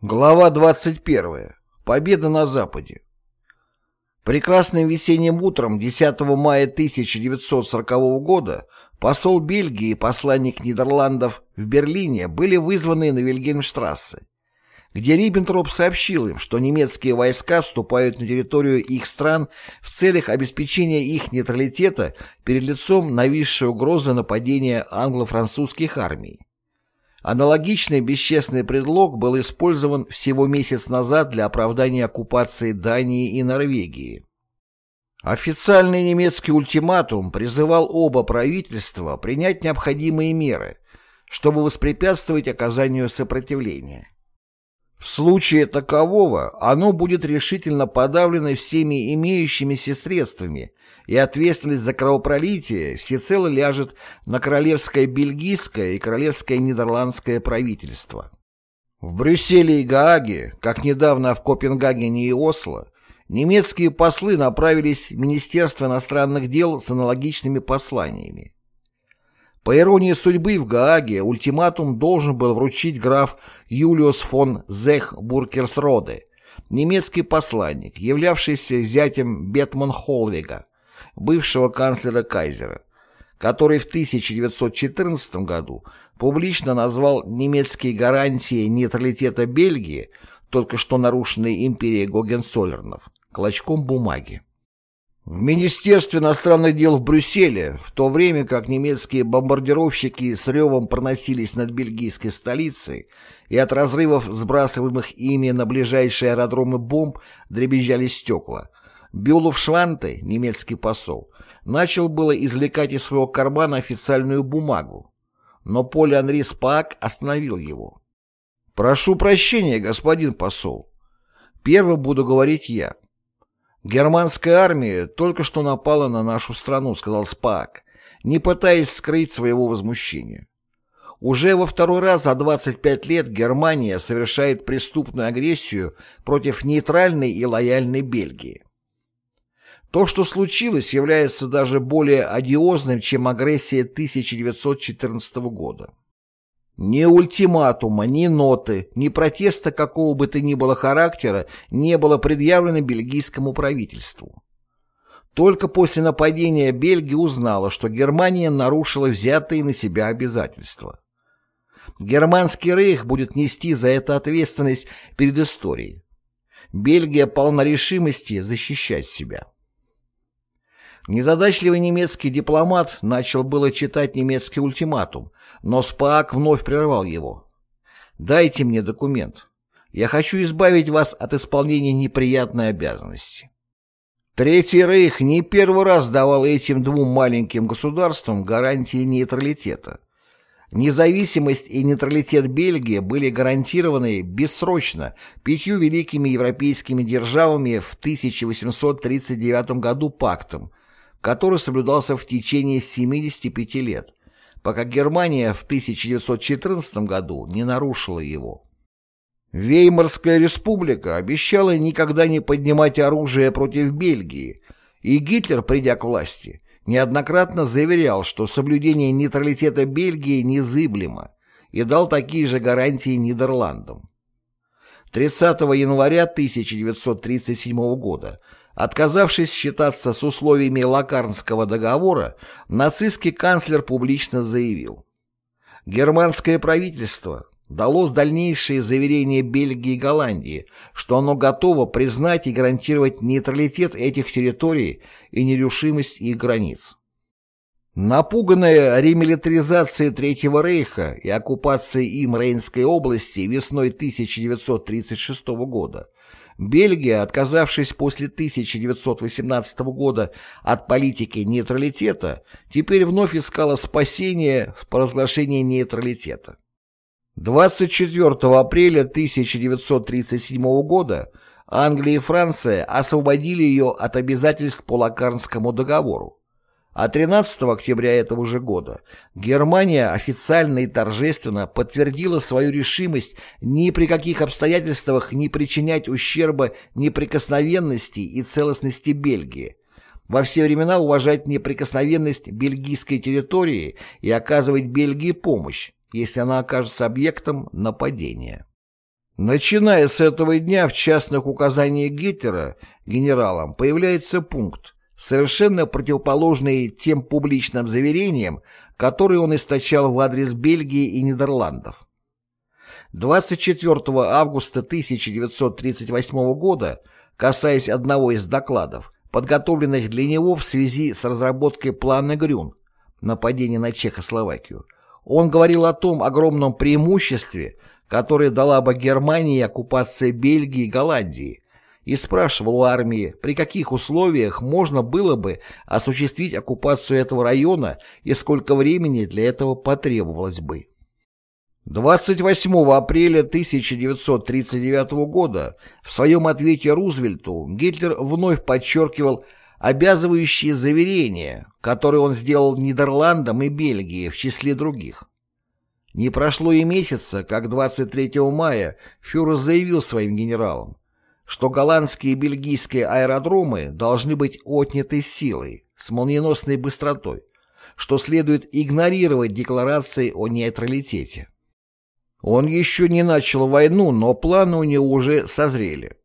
Глава 21. Победа на Западе. Прекрасным весенним утром 10 мая 1940 года посол Бельгии и посланник Нидерландов в Берлине были вызваны на Вильгельмштрассе, где Риббентроп сообщил им, что немецкие войска вступают на территорию их стран в целях обеспечения их нейтралитета перед лицом нависшей угрозы нападения англо-французских армий. Аналогичный бесчестный предлог был использован всего месяц назад для оправдания оккупации Дании и Норвегии. Официальный немецкий ультиматум призывал оба правительства принять необходимые меры, чтобы воспрепятствовать оказанию сопротивления. В случае такового оно будет решительно подавлено всеми имеющимися средствами, и ответственность за кровопролитие всецело ляжет на королевское бельгийское и королевское нидерландское правительство. В Брюсселе и Гааге, как недавно в Копенгагене и Осло, немецкие послы направились в Министерство иностранных дел с аналогичными посланиями. По иронии судьбы, в Гааге ультиматум должен был вручить граф Юлиус фон Зех Буркерсроде, немецкий посланник, являвшийся зятем Бетман Холвига, бывшего канцлера Кайзера, который в 1914 году публично назвал немецкие гарантии нейтралитета Бельгии, только что нарушенные империей Гогенцоллернов, клочком бумаги. В Министерстве иностранных дел в Брюсселе, в то время как немецкие бомбардировщики с ревом проносились над бельгийской столицей и от разрывов сбрасываемых ими на ближайшие аэродромы бомб дребезжали стекла, Бюлов Шванте, немецкий посол, начал было извлекать из своего кармана официальную бумагу, но Поль Анри Спаак остановил его. «Прошу прощения, господин посол. Первым буду говорить я. «Германская армия только что напала на нашу страну», — сказал Спаак, не пытаясь скрыть своего возмущения. Уже во второй раз за 25 лет Германия совершает преступную агрессию против нейтральной и лояльной Бельгии. То, что случилось, является даже более одиозным, чем агрессия 1914 года. Ни ультиматума, ни ноты, ни протеста какого бы то ни было характера не было предъявлено бельгийскому правительству. Только после нападения Бельгия узнала, что Германия нарушила взятые на себя обязательства. Германский рейх будет нести за это ответственность перед историей. Бельгия полна решимости защищать себя. Незадачливый немецкий дипломат начал было читать немецкий ультиматум, но Спаак вновь прервал его. «Дайте мне документ. Я хочу избавить вас от исполнения неприятной обязанности». Третий Рейх не первый раз давал этим двум маленьким государствам гарантии нейтралитета. Независимость и нейтралитет Бельгии были гарантированы бессрочно пятью великими европейскими державами в 1839 году пактом, который соблюдался в течение 75 лет, пока Германия в 1914 году не нарушила его. Веймарская республика обещала никогда не поднимать оружие против Бельгии, и Гитлер, придя к власти, неоднократно заверял, что соблюдение нейтралитета Бельгии незыблемо, и дал такие же гарантии Нидерландам. 30 января 1937 года Отказавшись считаться с условиями Лакарнского договора, нацистский канцлер публично заявил «Германское правительство дало дальнейшие заверения Бельгии и Голландии, что оно готово признать и гарантировать нейтралитет этих территорий и нерушимость их границ». Напуганная ремилитаризацией Третьего Рейха и оккупацией им Рейнской области весной 1936 года, Бельгия, отказавшись после 1918 года от политики нейтралитета, теперь вновь искала спасения в провозглашении нейтралитета. 24 апреля 1937 года Англия и Франция освободили ее от обязательств по Лакарнскому договору, а 13 октября этого же года Германия официально и торжественно подтвердила свою решимость ни при каких обстоятельствах не причинять ущерба неприкосновенности и целостности Бельгии, во все времена уважать неприкосновенность бельгийской территории и оказывать Бельгии помощь, если она окажется объектом нападения. Начиная с этого дня в частных указаниях Гитлера генералам появляется пункт, совершенно противоположный тем публичным заверениям, которые он источал в адрес Бельгии и Нидерландов. 24 августа 1938 года, касаясь одного из докладов, подготовленных для него в связи с разработкой плана Грюн, нападения на Чехословакию, он говорил о том огромном преимуществе, которое дала бы Германии оккупация Бельгии и Голландии, и спрашивал у армии, при каких условиях можно было бы осуществить оккупацию этого района и сколько времени для этого потребовалось бы. 28 апреля 1939 года в своем ответе Рузвельту Гитлер вновь подчеркивал обязывающие заверения, которые он сделал Нидерландам и Бельгии в числе других. Не прошло и месяца, как 23 мая фюрер заявил своим генералам, что голландские и бельгийские аэродромы должны быть отняты силой, с молниеносной быстротой, что следует игнорировать декларации о нейтралитете. Он еще не начал войну, но планы у него уже созрели.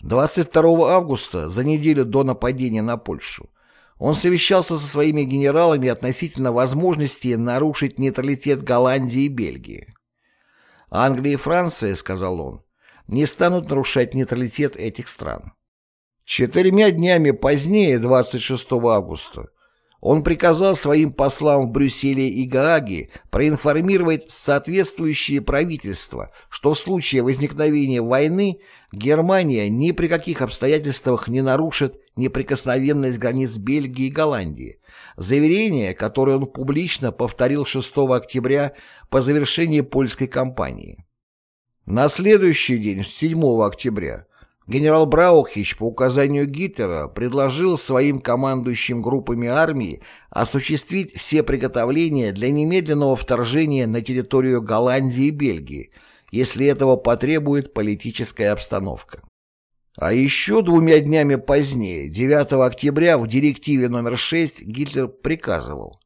22 августа, за неделю до нападения на Польшу, он совещался со своими генералами относительно возможности нарушить нейтралитет Голландии и Бельгии. «Англия и Франция, — сказал он, — не станут нарушать нейтралитет этих стран». Четырьмя днями позднее, 26 августа, он приказал своим послам в Брюсселе и Гааге проинформировать соответствующие правительства, что в случае возникновения войны Германия ни при каких обстоятельствах не нарушит неприкосновенность границ Бельгии и Голландии. Заверение, которое он публично повторил 6 октября по завершении польской кампании. На следующий день, 7 октября, Генерал Браухич по указанию Гитлера предложил своим командующим группами армии осуществить все приготовления для немедленного вторжения на территорию Голландии и Бельгии, если этого потребует политическая обстановка. А еще двумя днями позднее, 9 октября, в директиве номер 6 Гитлер приказывал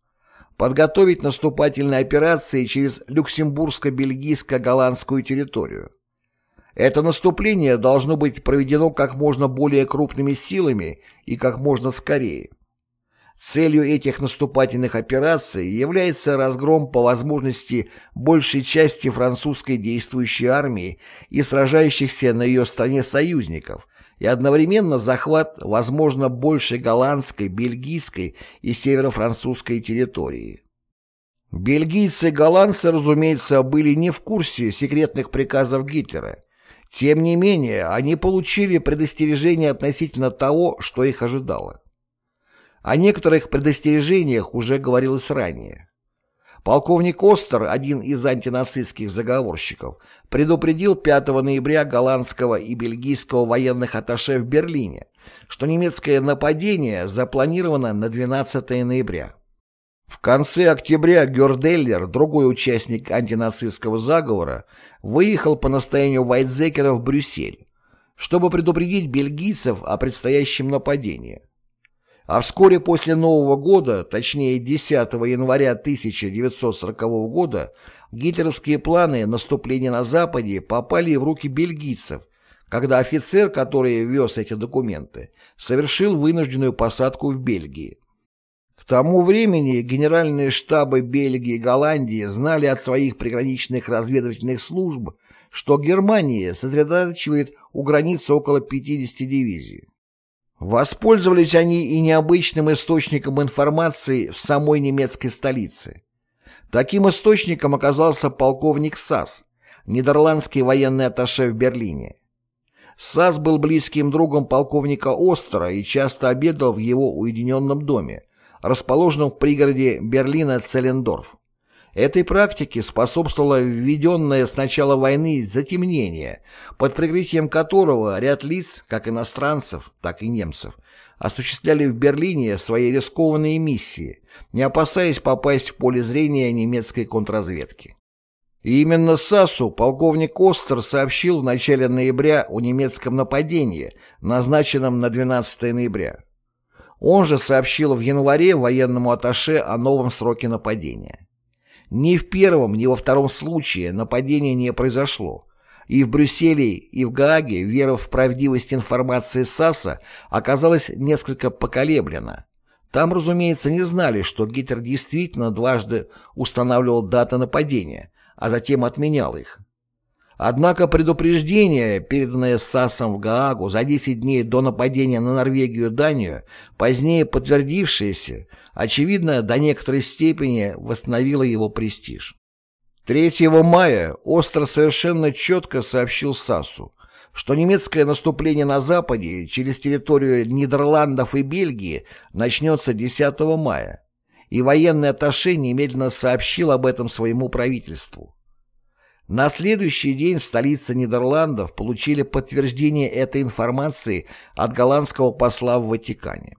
подготовить наступательные операции через Люксембургско-Бельгийско-Голландскую территорию, это наступление должно быть проведено как можно более крупными силами и как можно скорее. Целью этих наступательных операций является разгром по возможности большей части французской действующей армии и сражающихся на ее стороне союзников и одновременно захват, возможно, большей голландской, бельгийской и северо-французской территории. Бельгийцы и голландцы, разумеется, были не в курсе секретных приказов Гитлера, тем не менее, они получили предостережение относительно того, что их ожидало. О некоторых предостережениях уже говорилось ранее. Полковник Остер, один из антинацистских заговорщиков, предупредил 5 ноября голландского и бельгийского военных атташе в Берлине, что немецкое нападение запланировано на 12 ноября. В конце октября Герделлер, другой участник антинацистского заговора, выехал по настоянию Вайтзекера в Брюссель, чтобы предупредить бельгийцев о предстоящем нападении. А вскоре после Нового года, точнее 10 января 1940 года, гитлеровские планы наступления на Западе попали в руки бельгийцев, когда офицер, который вез эти документы, совершил вынужденную посадку в Бельгии тому времени генеральные штабы Бельгии и Голландии знали от своих приграничных разведывательных служб, что Германия сосредотачивает у границы около 50 дивизий. Воспользовались они и необычным источником информации в самой немецкой столице. Таким источником оказался полковник САС, нидерландский военный атташе в Берлине. САС был близким другом полковника Остера и часто обедал в его уединенном доме, расположенном в пригороде Берлина Целлендорф. Этой практике способствовало введенное с начала войны затемнение, под прикрытием которого ряд лиц, как иностранцев, так и немцев, осуществляли в Берлине свои рискованные миссии, не опасаясь попасть в поле зрения немецкой контрразведки. И именно САСу полковник Остер сообщил в начале ноября о немецком нападении, назначенном на 12 ноября. Он же сообщил в январе военному атташе о новом сроке нападения. Ни в первом, ни во втором случае нападение не произошло, И в Брюсселе, и в Гааге вера в правдивость информации САСа оказалась несколько поколеблена. Там, разумеется, не знали, что Гитлер действительно дважды устанавливал даты нападения, а затем отменял их. Однако предупреждение, переданное САСом в Гаагу за 10 дней до нападения на Норвегию и Данию, позднее подтвердившееся, очевидно, до некоторой степени восстановило его престиж. 3 мая Остро совершенно четко сообщил САСу, что немецкое наступление на Западе через территорию Нидерландов и Бельгии начнется 10 мая, и военный атташе немедленно сообщил об этом своему правительству. На следующий день в столице Нидерландов получили подтверждение этой информации от голландского посла в Ватикане.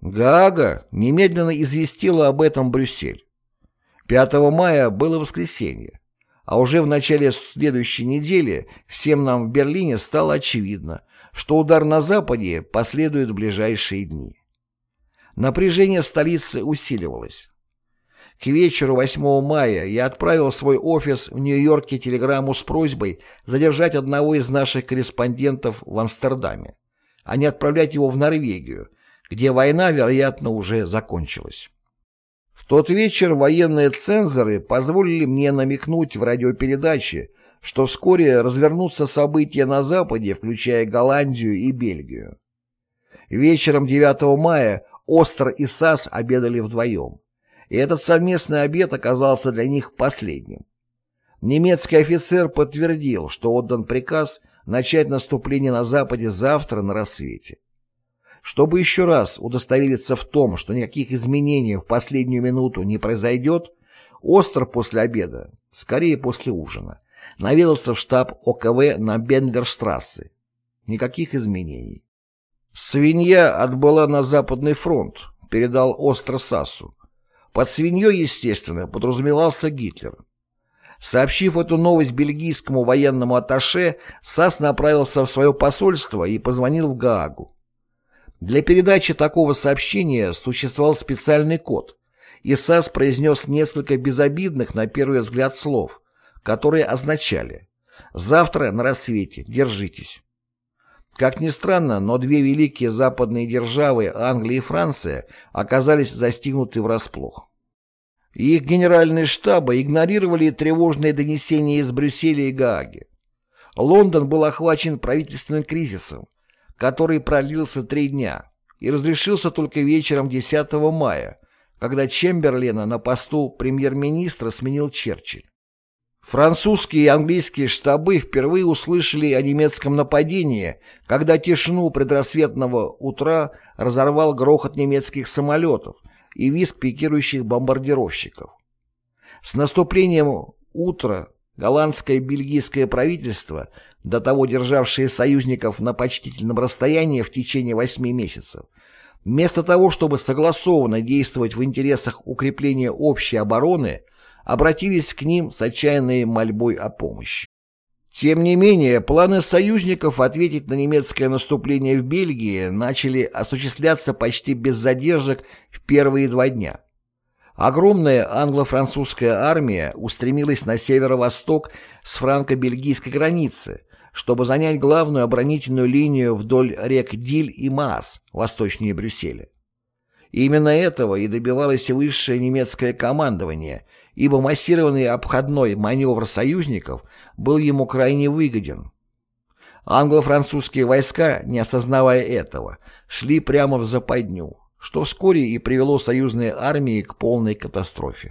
Гаага немедленно известила об этом Брюссель. 5 мая было воскресенье, а уже в начале следующей недели всем нам в Берлине стало очевидно, что удар на Западе последует в ближайшие дни. Напряжение в столице усиливалось. К вечеру 8 мая я отправил в свой офис в Нью-Йорке телеграмму с просьбой задержать одного из наших корреспондентов в Амстердаме, а не отправлять его в Норвегию, где война, вероятно, уже закончилась. В тот вечер военные цензоры позволили мне намекнуть в радиопередаче, что вскоре развернутся события на Западе, включая Голландию и Бельгию. Вечером 9 мая Остер и САС обедали вдвоем, и этот совместный обед оказался для них последним. Немецкий офицер подтвердил, что отдан приказ начать наступление на Западе завтра на рассвете. Чтобы еще раз удостовериться в том, что никаких изменений в последнюю минуту не произойдет, Остр после обеда, скорее после ужина, наведался в штаб ОКВ на Бендлерштрассе. Никаких изменений. Свинья отбыла на Западный фронт, передал Остро Сассу. Под свиньей, естественно, подразумевался Гитлер. Сообщив эту новость бельгийскому военному атташе, САС направился в свое посольство и позвонил в Гаагу. Для передачи такого сообщения существовал специальный код, и САС произнес несколько безобидных на первый взгляд слов, которые означали «Завтра на рассвете, держитесь». Как ни странно, но две великие западные державы, Англия и Франция, оказались застигнуты врасплох. Их генеральные штабы игнорировали тревожные донесения из Брюсселя и Гааги. Лондон был охвачен правительственным кризисом, который пролился три дня и разрешился только вечером 10 мая, когда Чемберлена на посту премьер-министра сменил Черчилль. Французские и английские штабы впервые услышали о немецком нападении, когда тишину предрассветного утра разорвал грохот немецких самолетов и визг пикирующих бомбардировщиков. С наступлением утра голландское и бельгийское правительство до того державшие союзников на почтительном расстоянии в течение восьми месяцев, вместо того, чтобы согласованно действовать в интересах укрепления общей обороны, обратились к ним с отчаянной мольбой о помощи. Тем не менее, планы союзников ответить на немецкое наступление в Бельгии начали осуществляться почти без задержек в первые два дня. Огромная англо-французская армия устремилась на северо-восток с франко-бельгийской границы, чтобы занять главную оборонительную линию вдоль рек Диль и Маас, восточнее Брюсселя. Именно этого и добивалось высшее немецкое командование, ибо массированный обходной маневр союзников был ему крайне выгоден. Англо-французские войска, не осознавая этого, шли прямо в западню, что вскоре и привело союзные армии к полной катастрофе.